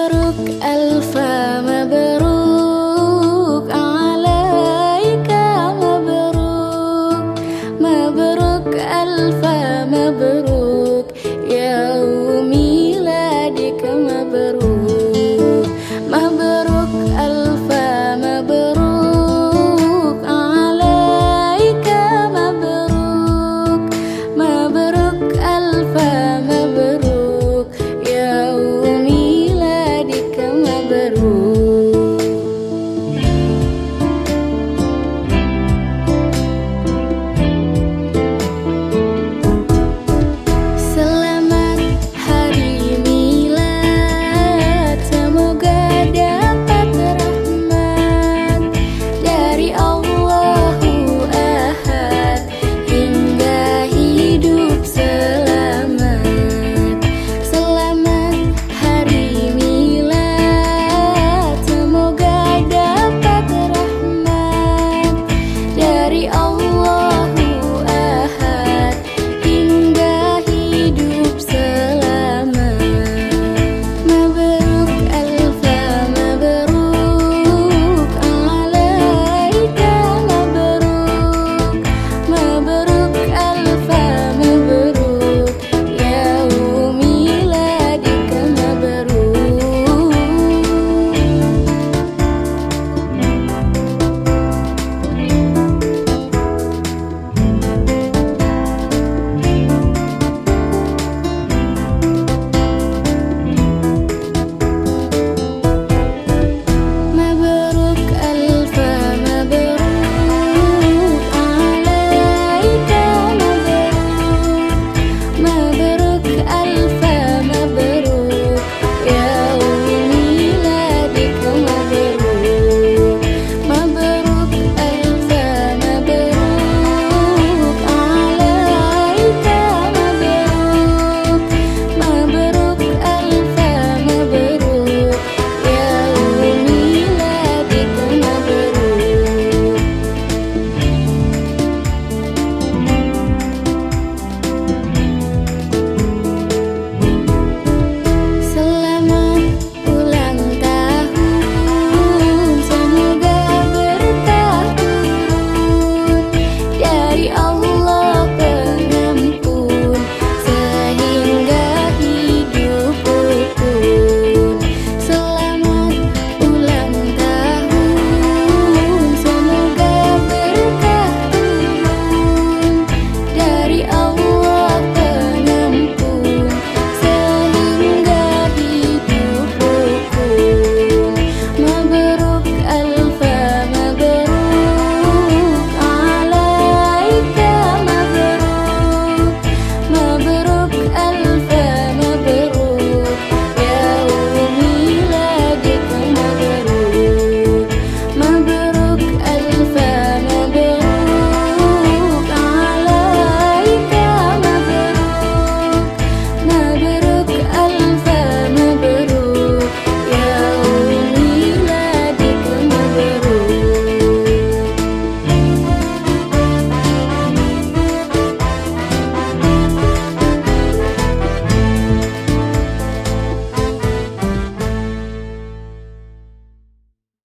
أشكرك ألف